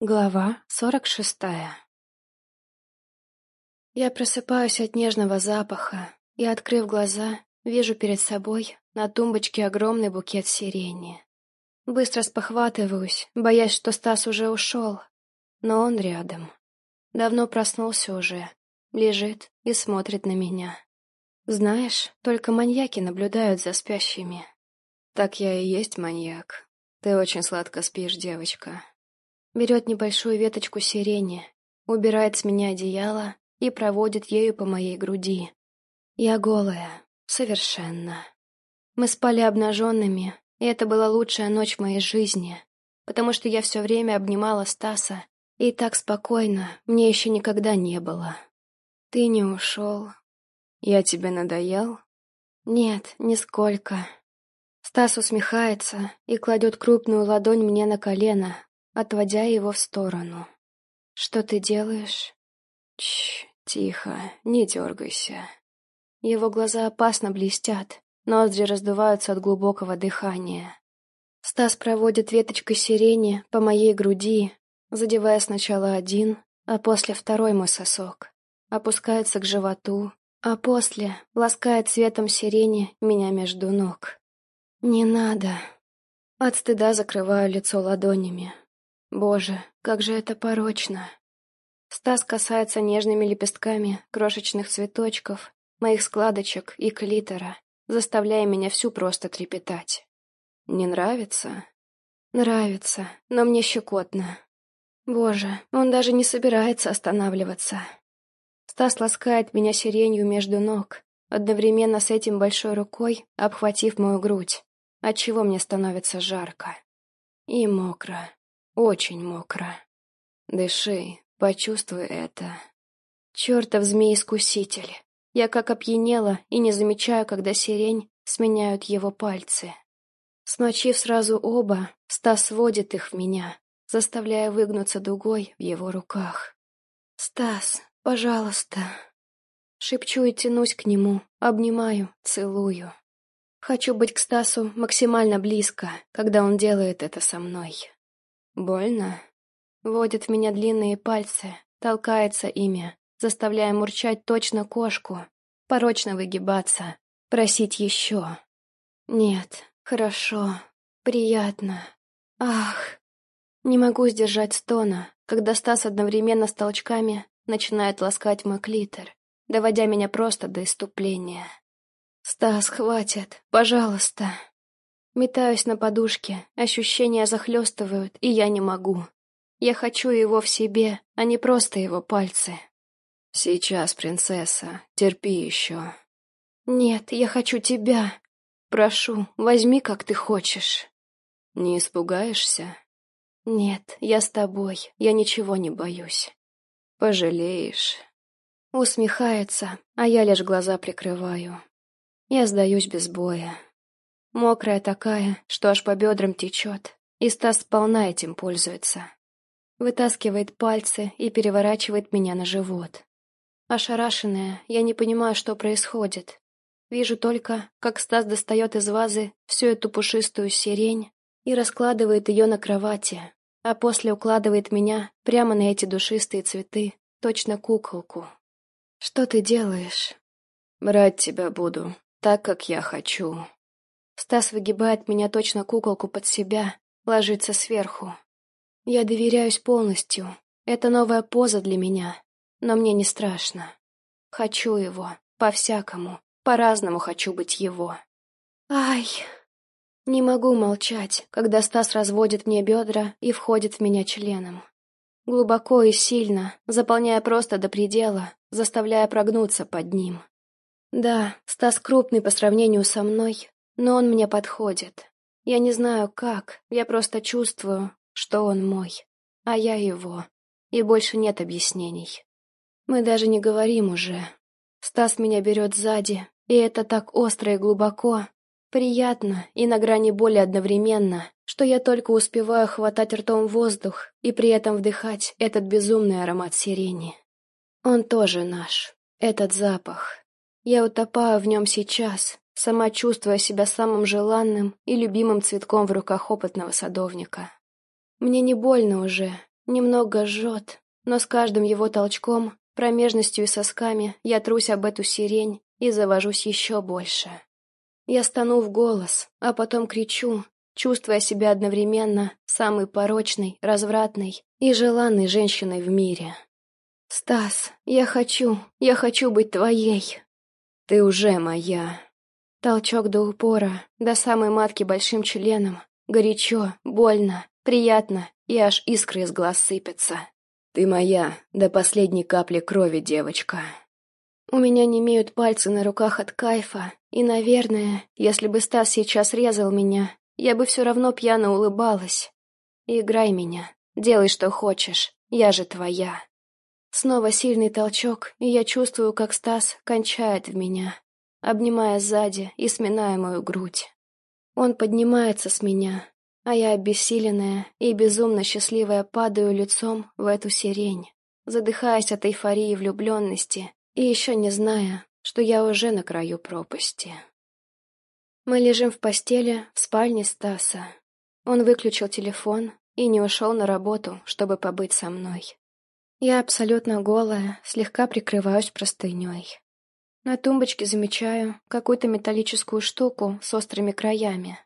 Глава сорок шестая Я просыпаюсь от нежного запаха и, открыв глаза, вижу перед собой на тумбочке огромный букет сирени. Быстро спохватываюсь, боясь, что Стас уже ушел, но он рядом. Давно проснулся уже, лежит и смотрит на меня. Знаешь, только маньяки наблюдают за спящими. Так я и есть маньяк. Ты очень сладко спишь, девочка. Берет небольшую веточку сирени, убирает с меня одеяло и проводит ею по моей груди. Я голая, совершенно. Мы спали обнаженными, и это была лучшая ночь в моей жизни, потому что я все время обнимала Стаса, и так спокойно мне еще никогда не было. Ты не ушел. Я тебе надоел? Нет, нисколько. Стас усмехается и кладет крупную ладонь мне на колено, отводя его в сторону. «Что ты делаешь?» Чш, тихо, не дергайся. Его глаза опасно блестят, ноздри раздуваются от глубокого дыхания. Стас проводит веточкой сирени по моей груди, задевая сначала один, а после второй мой сосок. Опускается к животу, а после ласкает цветом сирени меня между ног. «Не надо». От стыда закрываю лицо ладонями. Боже, как же это порочно. Стас касается нежными лепестками крошечных цветочков, моих складочек и клитора, заставляя меня всю просто трепетать. Не нравится? Нравится, но мне щекотно. Боже, он даже не собирается останавливаться. Стас ласкает меня сиренью между ног, одновременно с этим большой рукой обхватив мою грудь, отчего мне становится жарко. И мокро. Очень мокро. Дыши, почувствуй это. Чертов змей-искуситель. Я как опьянела и не замечаю, когда сирень сменяют его пальцы. Смочив сразу оба, Стас сводит их в меня, заставляя выгнуться дугой в его руках. «Стас, пожалуйста!» Шепчу и тянусь к нему, обнимаю, целую. Хочу быть к Стасу максимально близко, когда он делает это со мной. Больно? Водит в меня длинные пальцы, толкается ими, заставляя мурчать точно кошку, порочно выгибаться, просить еще. Нет, хорошо, приятно. Ах! Не могу сдержать стона, когда Стас одновременно с толчками начинает ласкать мой клитор, доводя меня просто до иступления. «Стас, хватит, пожалуйста!» Метаюсь на подушке, ощущения захлестывают, и я не могу. Я хочу его в себе, а не просто его пальцы. Сейчас, принцесса, терпи еще. Нет, я хочу тебя. Прошу, возьми, как ты хочешь. Не испугаешься? Нет, я с тобой, я ничего не боюсь. Пожалеешь. Усмехается, а я лишь глаза прикрываю. Я сдаюсь без боя. Мокрая такая, что аж по бедрам течет, и Стас сполна этим пользуется. Вытаскивает пальцы и переворачивает меня на живот. Ошарашенная, я не понимаю, что происходит. Вижу только, как Стас достает из вазы всю эту пушистую сирень и раскладывает ее на кровати, а после укладывает меня прямо на эти душистые цветы, точно куколку. «Что ты делаешь?» «Брать тебя буду, так, как я хочу», Стас выгибает меня точно куколку под себя, ложится сверху. Я доверяюсь полностью. Это новая поза для меня, но мне не страшно. Хочу его, по-всякому, по-разному хочу быть его. Ай! Не могу молчать, когда Стас разводит мне бедра и входит в меня членом. Глубоко и сильно, заполняя просто до предела, заставляя прогнуться под ним. Да, Стас крупный по сравнению со мной, но он мне подходит. Я не знаю как, я просто чувствую, что он мой, а я его, и больше нет объяснений. Мы даже не говорим уже. Стас меня берет сзади, и это так остро и глубоко, приятно и на грани боли одновременно, что я только успеваю хватать ртом воздух и при этом вдыхать этот безумный аромат сирени. Он тоже наш, этот запах. Я утопаю в нем сейчас, сама чувствуя себя самым желанным и любимым цветком в руках опытного садовника. Мне не больно уже, Немного жжет, но с каждым его толчком, промежностью и сосками я трусь об эту сирень и завожусь еще больше. Я стану в голос, а потом кричу, чувствуя себя одновременно самой порочной, развратной и желанной женщиной в мире. «Стас, я хочу, я хочу быть твоей!» «Ты уже моя!» Толчок до упора, до самой матки большим членом. Горячо, больно, приятно, и аж искры из глаз сыпятся. «Ты моя, до последней капли крови, девочка!» У меня не имеют пальцы на руках от кайфа, и, наверное, если бы Стас сейчас резал меня, я бы все равно пьяно улыбалась. Играй меня, делай, что хочешь, я же твоя. Снова сильный толчок, и я чувствую, как Стас кончает в меня, обнимая сзади и сминая мою грудь. Он поднимается с меня, а я обессиленная и безумно счастливая падаю лицом в эту сирень, задыхаясь от эйфории влюбленности и еще не зная, что я уже на краю пропасти. Мы лежим в постели в спальне Стаса. Он выключил телефон и не ушел на работу, чтобы побыть со мной. Я абсолютно голая, слегка прикрываюсь простыней. На тумбочке замечаю какую-то металлическую штуку с острыми краями.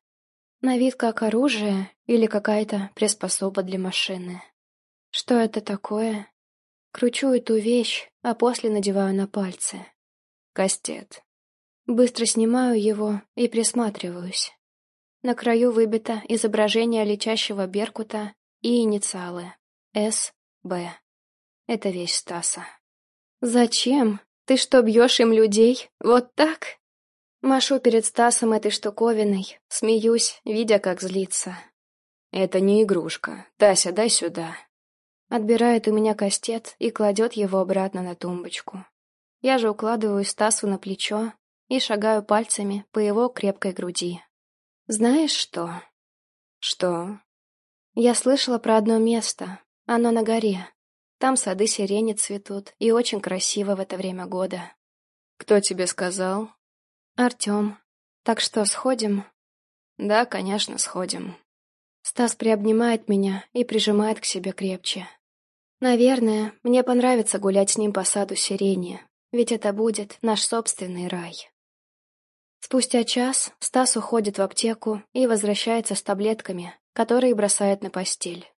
На вид как оружие или какая-то приспособа для машины. Что это такое? Кручу эту вещь, а после надеваю на пальцы. Кастет. Быстро снимаю его и присматриваюсь. На краю выбито изображение летящего беркута и инициалы С. Б. Это вещь Стаса. «Зачем? Ты что, бьешь им людей? Вот так?» Машу перед Стасом этой штуковиной, смеюсь, видя, как злится. «Это не игрушка. Тася, дай сюда». Отбирает у меня кастет и кладет его обратно на тумбочку. Я же укладываю Стасу на плечо и шагаю пальцами по его крепкой груди. «Знаешь что?» «Что?» «Я слышала про одно место. Оно на горе. Там сады сирени цветут, и очень красиво в это время года». «Кто тебе сказал?» «Артем. Так что, сходим?» «Да, конечно, сходим». Стас приобнимает меня и прижимает к себе крепче. «Наверное, мне понравится гулять с ним по саду сирени, ведь это будет наш собственный рай». Спустя час Стас уходит в аптеку и возвращается с таблетками, которые бросает на постель.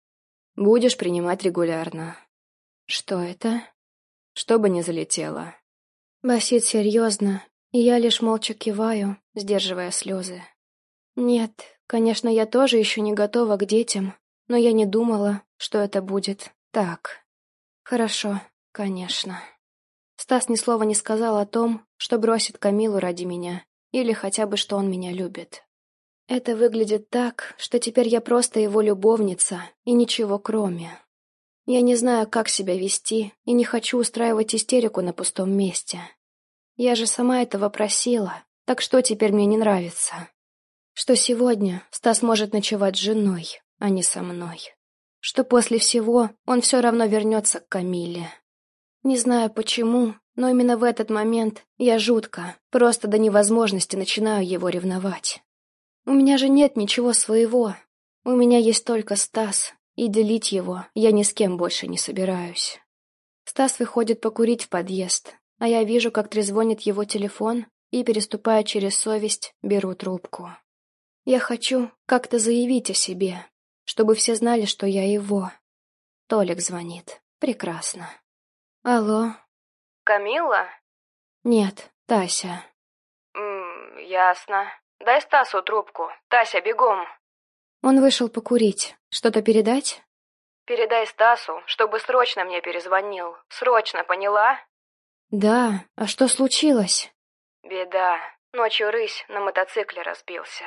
«Будешь принимать регулярно». «Что это?» «Чтобы не залетело». Басит серьезно, и я лишь молча киваю, сдерживая слезы. Нет, конечно, я тоже еще не готова к детям, но я не думала, что это будет так. Хорошо, конечно. Стас ни слова не сказал о том, что бросит Камилу ради меня, или хотя бы, что он меня любит. Это выглядит так, что теперь я просто его любовница, и ничего кроме. Я не знаю, как себя вести, и не хочу устраивать истерику на пустом месте. Я же сама этого просила, так что теперь мне не нравится? Что сегодня Стас может ночевать с женой, а не со мной. Что после всего он все равно вернется к Камиле. Не знаю почему, но именно в этот момент я жутко, просто до невозможности начинаю его ревновать. У меня же нет ничего своего. У меня есть только Стас, и делить его я ни с кем больше не собираюсь. Стас выходит покурить в подъезд, а я вижу, как трезвонит его телефон, и, переступая через совесть, беру трубку. Я хочу как-то заявить о себе, чтобы все знали, что я его. Толик звонит. Прекрасно. Алло, Камилла? Нет, Тася. М ясно. Дай Стасу трубку. Тася, бегом. Он вышел покурить. Что-то передать? Передай Стасу, чтобы срочно мне перезвонил. Срочно, поняла? Да. А что случилось? Беда. Ночью рысь на мотоцикле разбился.